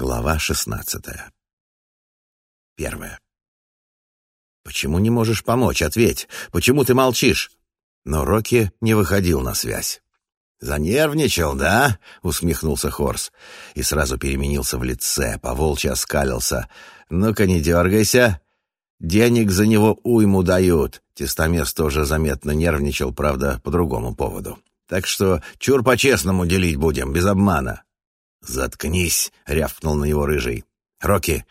Глава шестнадцатая. Первая. «Почему не можешь помочь? Ответь! Почему ты молчишь?» Но Рокки не выходил на связь. «Занервничал, да?» — усмехнулся Хорс. И сразу переменился в лице, поволчьи оскалился. «Ну-ка, не дергайся. Денег за него уйму дают». Тестомес тоже заметно нервничал, правда, по другому поводу. «Так что чур по-честному делить будем, без обмана». «Заткнись!» — рявкнул на него рыжий. «Рокки,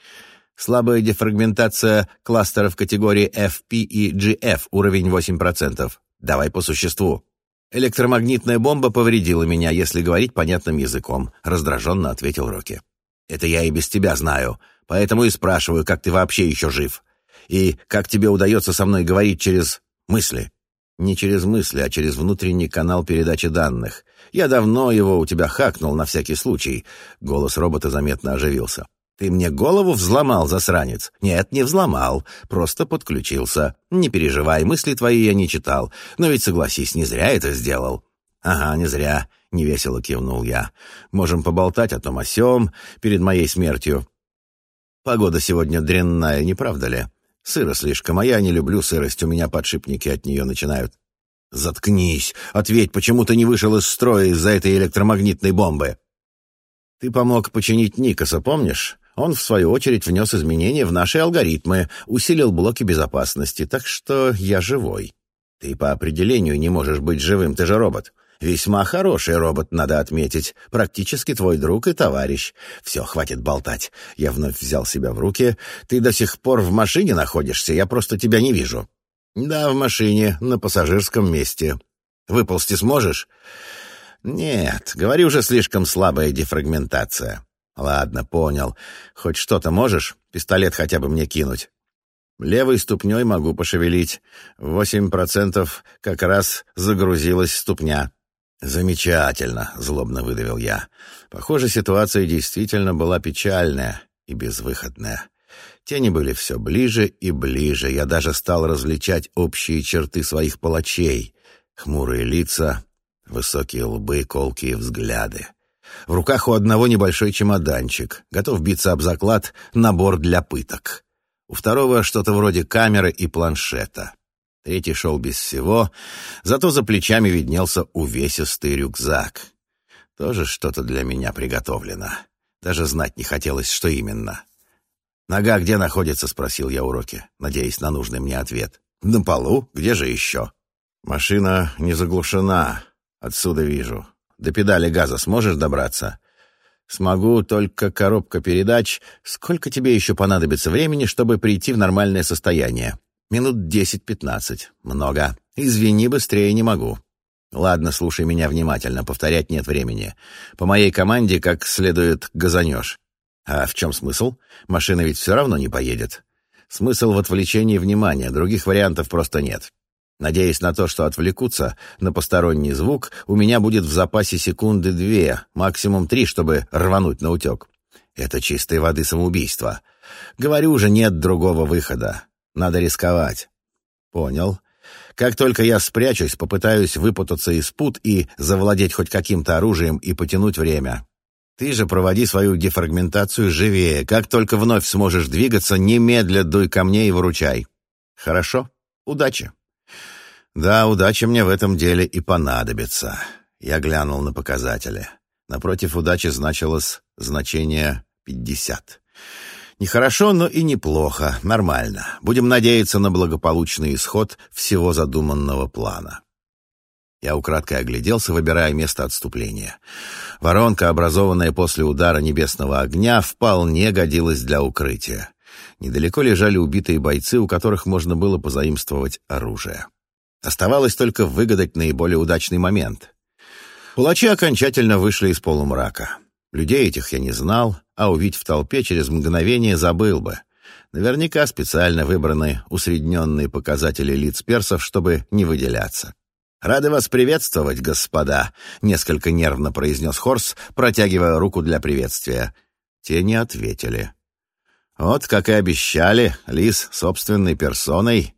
слабая дефрагментация кластеров категории FP и GF, уровень 8%. Давай по существу». «Электромагнитная бомба повредила меня, если говорить понятным языком», — раздраженно ответил Рокки. «Это я и без тебя знаю, поэтому и спрашиваю, как ты вообще еще жив. И как тебе удается со мной говорить через мысли?» «Не через мысли, а через внутренний канал передачи данных. Я давно его у тебя хакнул на всякий случай». Голос робота заметно оживился. «Ты мне голову взломал, засранец?» «Нет, не взломал. Просто подключился. Не переживай, мысли твои я не читал. Но ведь, согласись, не зря это сделал». «Ага, не зря», — невесело кивнул я. «Можем поболтать о том о сём перед моей смертью». «Погода сегодня дрянная, не правда ли?» «Сыро слишком, а я не люблю сырость, у меня подшипники от нее начинают «Заткнись! Ответь, почему ты не вышел из строя из-за этой электромагнитной бомбы?» «Ты помог починить Никаса, помнишь? Он, в свою очередь, внес изменения в наши алгоритмы, усилил блоки безопасности, так что я живой. Ты по определению не можешь быть живым, ты же робот. Весьма хороший робот, надо отметить. Практически твой друг и товарищ. Все, хватит болтать. Я вновь взял себя в руки. Ты до сих пор в машине находишься, я просто тебя не вижу. «Да, в машине, на пассажирском месте. Выползти сможешь?» «Нет, говорю же, слишком слабая дефрагментация». «Ладно, понял. Хоть что-то можешь? Пистолет хотя бы мне кинуть?» «Левой ступней могу пошевелить. Восемь процентов как раз загрузилась ступня». «Замечательно», — злобно выдавил я. «Похоже, ситуация действительно была печальная и безвыходная». Тени были все ближе и ближе. Я даже стал различать общие черты своих палачей. Хмурые лица, высокие лбы, колкие взгляды. В руках у одного небольшой чемоданчик. Готов биться об заклад набор для пыток. У второго что-то вроде камеры и планшета. Третий шел без всего, зато за плечами виднелся увесистый рюкзак. Тоже что-то для меня приготовлено. Даже знать не хотелось, что именно. «Нога где находится?» — спросил я уроки, надеясь на нужный мне ответ. «На полу? Где же еще?» «Машина не заглушена. Отсюда вижу. До педали газа сможешь добраться?» «Смогу, только коробка передач. Сколько тебе еще понадобится времени, чтобы прийти в нормальное состояние?» «Минут десять-пятнадцать. Много. Извини, быстрее не могу». «Ладно, слушай меня внимательно, повторять нет времени. По моей команде как следует газанешь. А в чем смысл? Машина ведь все равно не поедет. Смысл в отвлечении внимания, других вариантов просто нет. Надеясь на то, что отвлекутся на посторонний звук, у меня будет в запасе секунды две, максимум три, чтобы рвануть на утек. Это чистой воды самоубийство. Говорю же, нет другого выхода. Надо рисковать. Понял. Как только я спрячусь, попытаюсь выпутаться из пут и завладеть хоть каким-то оружием и потянуть время. Ты же проводи свою дефрагментацию живее. Как только вновь сможешь двигаться, немедля дуй ко мне и выручай. Хорошо? Удачи. Да, удача мне в этом деле и понадобится. Я глянул на показатели. Напротив удачи значилось значение 50. Нехорошо, но и неплохо. Нормально. Будем надеяться на благополучный исход всего задуманного плана. Я украдкой огляделся, выбирая место отступления. Воронка, образованная после удара небесного огня, вполне годилась для укрытия. Недалеко лежали убитые бойцы, у которых можно было позаимствовать оружие. Оставалось только выгадать наиболее удачный момент. Палачи окончательно вышли из полумрака. Людей этих я не знал, а увидеть в толпе через мгновение забыл бы. Наверняка специально выбраны усредненные показатели лиц персов, чтобы не выделяться. «Рады вас приветствовать, господа», — несколько нервно произнес Хорс, протягивая руку для приветствия. Те не ответили. «Вот, как и обещали, Лис собственной персоной.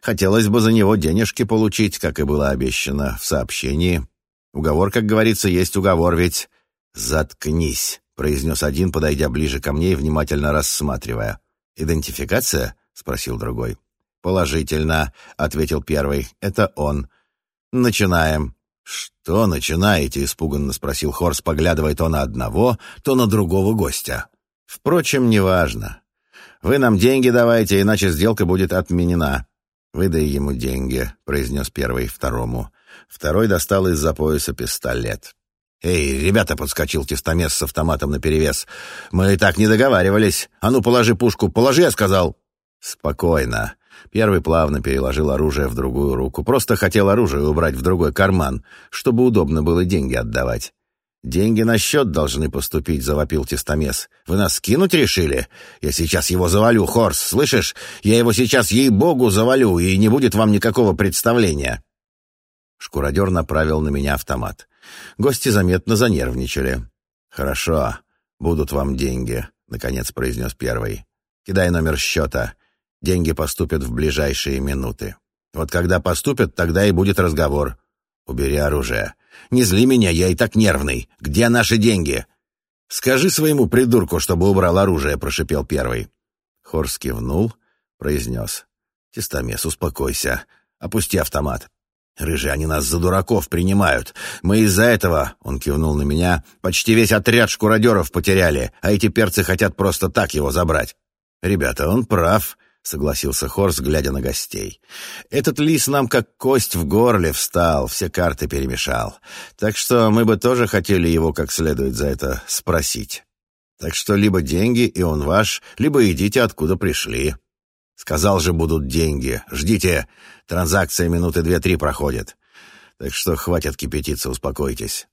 Хотелось бы за него денежки получить, как и было обещано в сообщении. Уговор, как говорится, есть уговор, ведь...» «Заткнись», — произнес один, подойдя ближе ко мне и внимательно рассматривая. «Идентификация?» — спросил другой. «Положительно», — ответил первый. «Это он». «Начинаем». «Что начинаете?» — испуганно спросил Хорс, поглядывая то на одного, то на другого гостя. «Впрочем, неважно. Вы нам деньги давайте, иначе сделка будет отменена». «Выдай ему деньги», — произнес первый второму. Второй достал из-за пояса пистолет. «Эй, ребята!» — подскочил тестомес с автоматом наперевес. «Мы и так не договаривались. А ну, положи пушку! Положи, я сказал!» «Спокойно». Первый плавно переложил оружие в другую руку. Просто хотел оружие убрать в другой карман, чтобы удобно было деньги отдавать. «Деньги на счет должны поступить», — завопил тестомес. «Вы нас скинуть решили? Я сейчас его завалю, Хорс, слышишь? Я его сейчас, ей-богу, завалю, и не будет вам никакого представления». Шкуродер направил на меня автомат. Гости заметно занервничали. «Хорошо, будут вам деньги», — наконец произнес первый. «Кидай номер счета. Деньги поступят в ближайшие минуты. Вот когда поступят, тогда и будет разговор. Убери оружие. Не зли меня, я и так нервный. Где наши деньги?» «Скажи своему придурку, чтобы убрал оружие», — прошипел первый. Хорс кивнул, произнес. «Тестомес, успокойся. Опусти автомат. Рыжие, они нас за дураков принимают. Мы из-за этого, — он кивнул на меня, — почти весь отряд шкуродеров потеряли, а эти перцы хотят просто так его забрать. Ребята, он прав, — согласился Хорс, глядя на гостей. Этот лис нам как кость в горле встал, все карты перемешал. Так что мы бы тоже хотели его как следует за это спросить. Так что либо деньги, и он ваш, либо идите, откуда пришли. Сказал же, будут деньги. Ждите. Транзакция минуты две-три проходит. Так что хватит кипятиться, успокойтесь.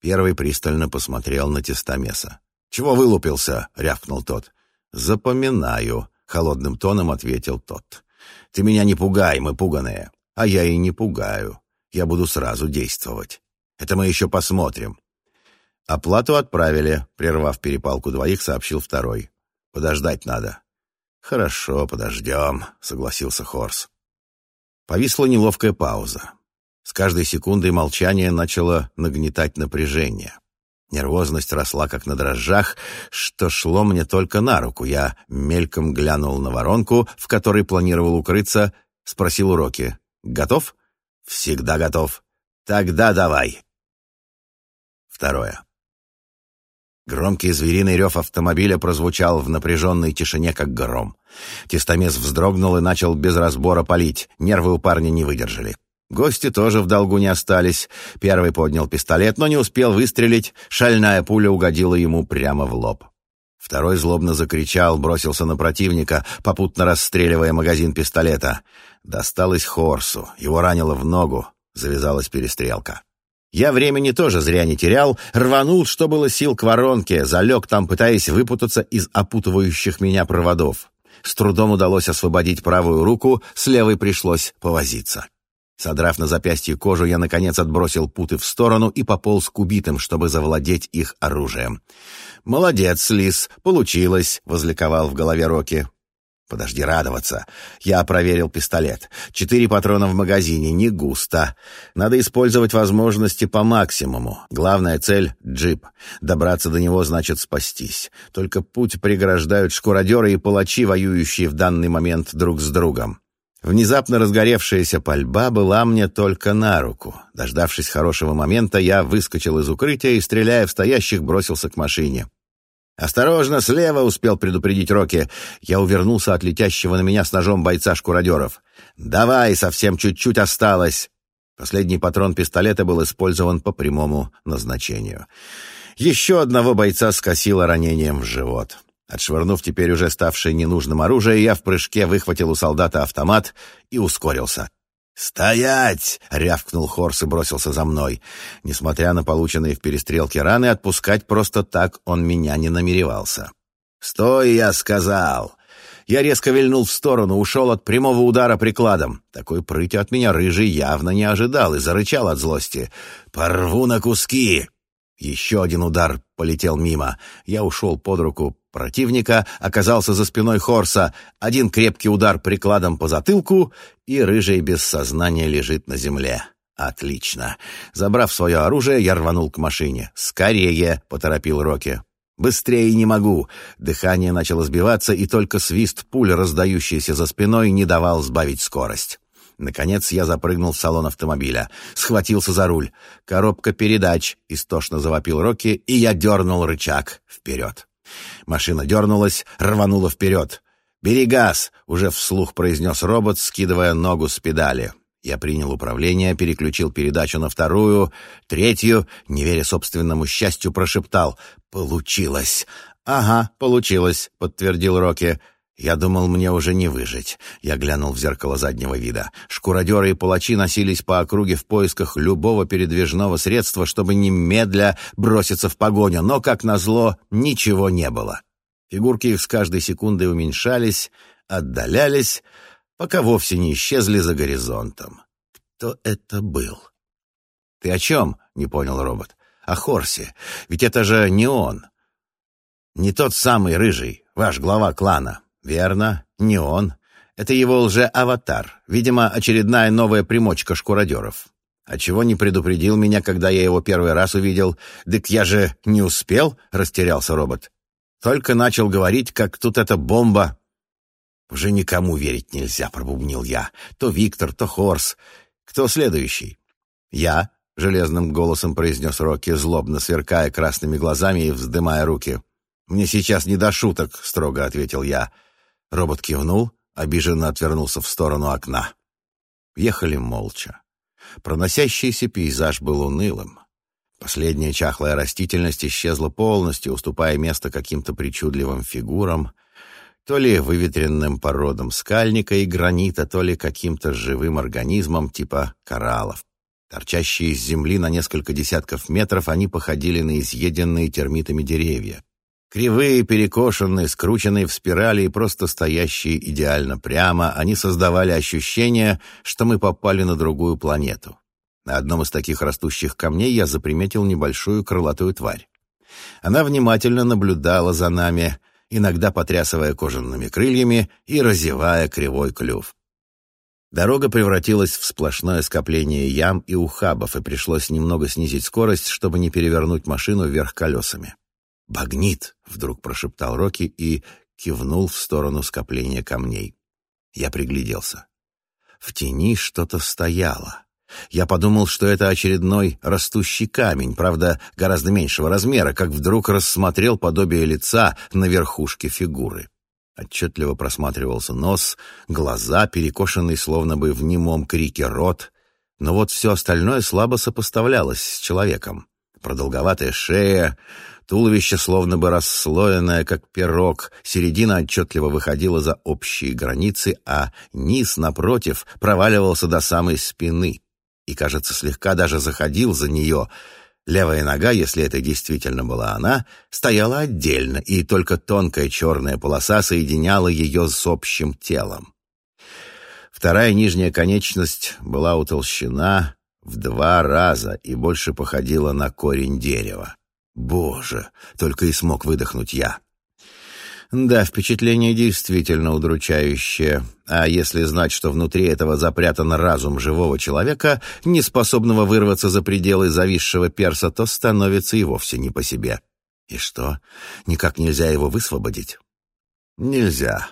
Первый пристально посмотрел на тестомеса. «Чего вылупился?» — рявкнул тот. «Запоминаю», — холодным тоном ответил тот. «Ты меня не пугай, мы пуганые. А я и не пугаю. Я буду сразу действовать. Это мы еще посмотрим». «Оплату отправили», — прервав перепалку двоих, сообщил второй. «Подождать надо. «Хорошо, подождем», — согласился Хорс. Повисла неловкая пауза. С каждой секундой молчание начало нагнетать напряжение. Нервозность росла, как на дрожжах, что шло мне только на руку. Я мельком глянул на воронку, в которой планировал укрыться, спросил у Роки. «Готов?» «Всегда готов». «Тогда давай». Второе. Громкий звериный рев автомобиля прозвучал в напряженной тишине, как гром. Тестомес вздрогнул и начал без разбора палить. Нервы у парня не выдержали. Гости тоже в долгу не остались. Первый поднял пистолет, но не успел выстрелить. Шальная пуля угодила ему прямо в лоб. Второй злобно закричал, бросился на противника, попутно расстреливая магазин пистолета. Досталось Хорсу. Его ранило в ногу. Завязалась перестрелка. Я времени тоже зря не терял, рванул, что было сил к воронке, залег там, пытаясь выпутаться из опутывающих меня проводов. С трудом удалось освободить правую руку, с левой пришлось повозиться. Содрав на запястье кожу, я, наконец, отбросил путы в сторону и пополз к убитым, чтобы завладеть их оружием. «Молодец, Лис, получилось!» — возликовал в голове Роки. Подожди радоваться. Я проверил пистолет. Четыре патрона в магазине, не густо. Надо использовать возможности по максимуму. Главная цель — джип. Добраться до него значит спастись. Только путь преграждают шкуродеры и палачи, воюющие в данный момент друг с другом. Внезапно разгоревшаяся пальба была мне только на руку. Дождавшись хорошего момента, я выскочил из укрытия и, стреляя в стоящих, бросился к машине. «Осторожно, слева!» — успел предупредить Рокки. Я увернулся от летящего на меня с ножом бойца шкуродеров. «Давай, совсем чуть-чуть осталось!» Последний патрон пистолета был использован по прямому назначению. Еще одного бойца скосило ранением в живот. Отшвырнув теперь уже ставшее ненужным оружие, я в прыжке выхватил у солдата автомат и ускорился. «Стоять!» — рявкнул Хорс и бросился за мной. Несмотря на полученные в перестрелке раны, отпускать просто так он меня не намеревался. «Стой!» — я сказал. Я резко вильнул в сторону, ушел от прямого удара прикладом. Такой прыти от меня рыжий явно не ожидал и зарычал от злости. «Порву на куски!» Еще один удар полетел мимо. Я ушел под руку противника, оказался за спиной Хорса. Один крепкий удар прикладом по затылку, и рыжий без сознания лежит на земле. Отлично. Забрав свое оружие, я рванул к машине. «Скорее!» — поторопил Рокки. Быстрее не могу!» Дыхание начало сбиваться, и только свист пуль, раздающийся за спиной, не давал сбавить скорость. Наконец я запрыгнул в салон автомобиля, схватился за руль. «Коробка передач!» — истошно завопил Рокки, и я дернул рычаг вперед. Машина дернулась, рванула вперед. «Бери газ!» — уже вслух произнес робот, скидывая ногу с педали. Я принял управление, переключил передачу на вторую, третью, не веря собственному счастью, прошептал «Получилось!» «Ага, получилось», — подтвердил Рокки. Я думал, мне уже не выжить. Я глянул в зеркало заднего вида. Шкуродеры и палачи носились по округе в поисках любого передвижного средства, чтобы немедля броситься в погоню, но, как назло, ничего не было. Фигурки их с каждой секундой уменьшались, отдалялись, пока вовсе не исчезли за горизонтом. Кто это был? «Ты о чем?» — не понял робот. «О Хорсе. Ведь это же не он. Не тот самый рыжий, ваш глава клана. Верно, не он. Это его лже-аватар. Видимо, очередная новая примочка шкуродеров. А чего не предупредил меня, когда я его первый раз увидел? Дык я же не успел, растерялся робот. Только начал говорить, как тут эта бомба. Уже никому верить нельзя, пробубнил я. То Виктор, то Хорс. Кто следующий? Я, железным голосом произнес Рокки, злобно сверкая красными глазами и вздымая руки. «Мне сейчас не до шуток», — строго ответил я. Робот кивнул, обиженно отвернулся в сторону окна. Ехали молча. Проносящийся пейзаж был унылым. Последняя чахлая растительность исчезла полностью, уступая место каким-то причудливым фигурам, то ли выветренным породам скальника и гранита, то ли каким-то живым организмом типа кораллов. Торчащие из земли на несколько десятков метров, они походили на изъеденные термитами деревья. Кривые, перекошенные, скрученные в спирали и просто стоящие идеально прямо, они создавали ощущение, что мы попали на другую планету. На одном из таких растущих камней я заприметил небольшую крылатую тварь. Она внимательно наблюдала за нами, иногда потрясывая кожаными крыльями и разевая кривой клюв. Дорога превратилась в сплошное скопление ям и ухабов, и пришлось немного снизить скорость, чтобы не перевернуть машину вверх колесами. «Багнит!» — вдруг прошептал Рокки и кивнул в сторону скопления камней. Я пригляделся. В тени что-то стояло. Я подумал, что это очередной растущий камень, правда, гораздо меньшего размера, как вдруг рассмотрел подобие лица на верхушке фигуры. Отчетливо просматривался нос, глаза, перекошенный словно бы в немом крике рот, но вот все остальное слабо сопоставлялось с человеком. Продолговатая шея, Туловище словно бы расслоенное, как пирог, середина отчетливо выходила за общие границы, а низ, напротив, проваливался до самой спины и, кажется, слегка даже заходил за нее. Левая нога, если это действительно была она, стояла отдельно, и только тонкая черная полоса соединяла ее с общим телом. Вторая нижняя конечность была утолщена в два раза и больше походила на корень дерева. Боже, только и смог выдохнуть я. Да, впечатление действительно удручающее. А если знать, что внутри этого запрятан разум живого человека, не способного вырваться за пределы зависшего перса, то становится и вовсе не по себе. И что, никак нельзя его высвободить? Нельзя.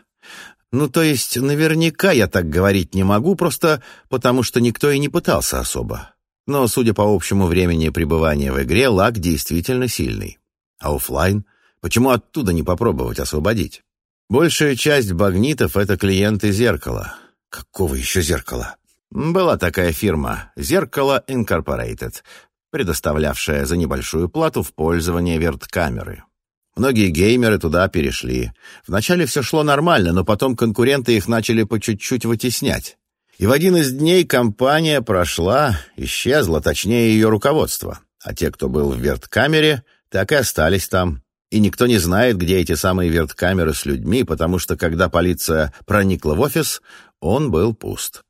Ну, то есть, наверняка я так говорить не могу, просто потому что никто и не пытался особо. Но, судя по общему времени пребывания в игре, лаг действительно сильный. А офлайн? Почему оттуда не попробовать освободить? Большая часть багнитов — это клиенты зеркала. Какого еще зеркала? Была такая фирма «Зеркало Incorporated», предоставлявшая за небольшую плату в пользование верткамеры. Многие геймеры туда перешли. Вначале все шло нормально, но потом конкуренты их начали по чуть-чуть вытеснять. И в один из дней компания прошла, исчезла, точнее, ее руководство. А те, кто был в верткамере, так и остались там. И никто не знает, где эти самые верткамеры с людьми, потому что, когда полиция проникла в офис, он был пуст.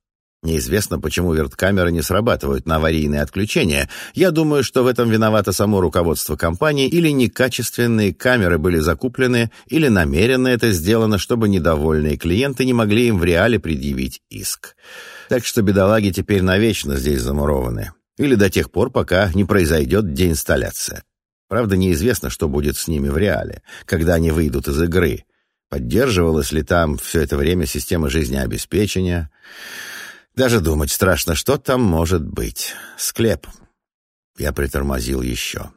Неизвестно, почему верткамеры не срабатывают на аварийные отключения. Я думаю, что в этом виновато само руководство компании, или некачественные камеры были закуплены, или намеренно это сделано, чтобы недовольные клиенты не могли им в реале предъявить иск. Так что бедолаги теперь навечно здесь замурованы. Или до тех пор, пока не произойдет деинсталляция. Правда, неизвестно, что будет с ними в реале, когда они выйдут из игры. Поддерживалась ли там все это время система жизнеобеспечения? Даже думать страшно, что там может быть. Склеп. Я притормозил еще.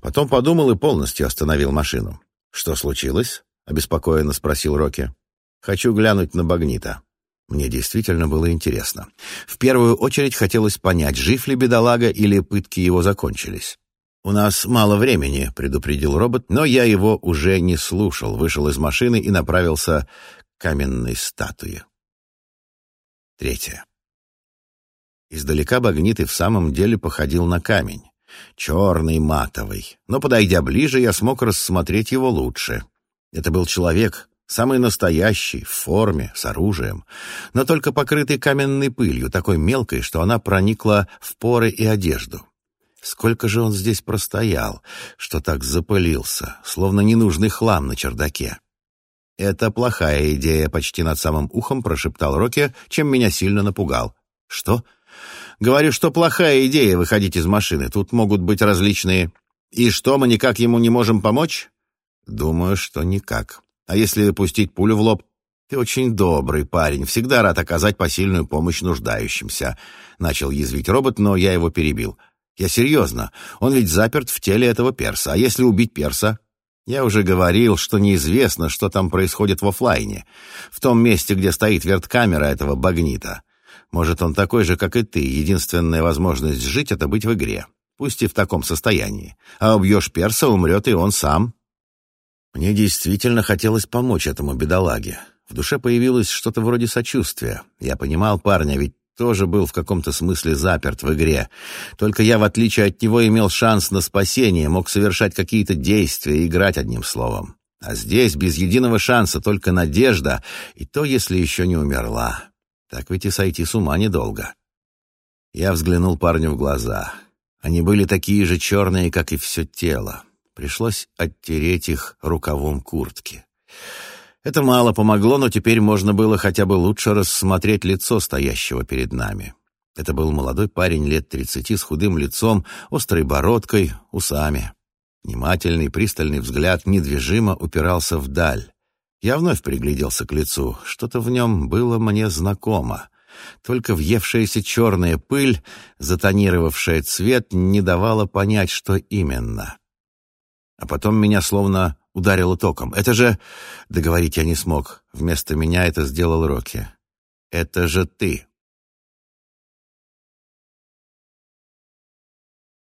Потом подумал и полностью остановил машину. «Что случилось?» — обеспокоенно спросил Рокки. «Хочу глянуть на Багнита». Мне действительно было интересно. В первую очередь хотелось понять, жив ли бедолага или пытки его закончились. «У нас мало времени», — предупредил робот, но я его уже не слушал, вышел из машины и направился к каменной статуе. Третье. Издалека Багнит и в самом деле походил на камень. Черный, матовый. Но, подойдя ближе, я смог рассмотреть его лучше. Это был человек, самый настоящий, в форме, с оружием, но только покрытый каменной пылью, такой мелкой, что она проникла в поры и одежду. Сколько же он здесь простоял, что так запылился, словно ненужный хлам на чердаке. «Это плохая идея», — почти над самым ухом прошептал Рокки, чем меня сильно напугал. «Что?» «Говорю, что плохая идея выходить из машины. Тут могут быть различные...» «И что, мы никак ему не можем помочь?» «Думаю, что никак. А если пустить пулю в лоб?» «Ты очень добрый парень, всегда рад оказать посильную помощь нуждающимся», — начал язвить робот, но я его перебил. Я серьезно. Он ведь заперт в теле этого перса. А если убить перса? Я уже говорил, что неизвестно, что там происходит в офлайне. В том месте, где стоит верткамера этого багнита. Может, он такой же, как и ты. Единственная возможность жить — это быть в игре. Пусть и в таком состоянии. А убьешь перса, умрет и он сам. Мне действительно хотелось помочь этому бедолаге. В душе появилось что-то вроде сочувствия. Я понимал парня, ведь тоже был в каком-то смысле заперт в игре. Только я, в отличие от него, имел шанс на спасение, мог совершать какие-то действия, играть одним словом. А здесь без единого шанса только надежда, и то, если еще не умерла. Так ведь и сойти с ума недолго. Я взглянул парню в глаза. Они были такие же черные, как и все тело. Пришлось оттереть их рукавом куртки. Это мало помогло, но теперь можно было хотя бы лучше рассмотреть лицо стоящего перед нами. Это был молодой парень лет тридцати с худым лицом, острой бородкой, усами. Внимательный, пристальный взгляд недвижимо упирался вдаль. Я вновь пригляделся к лицу. Что-то в нем было мне знакомо. Только въевшаяся черная пыль, затонировавшая цвет, не давала понять, что именно. А потом меня словно ударило током. «Это же...» Договорить я не смог. Вместо меня это сделал Рокки. «Это же ты!»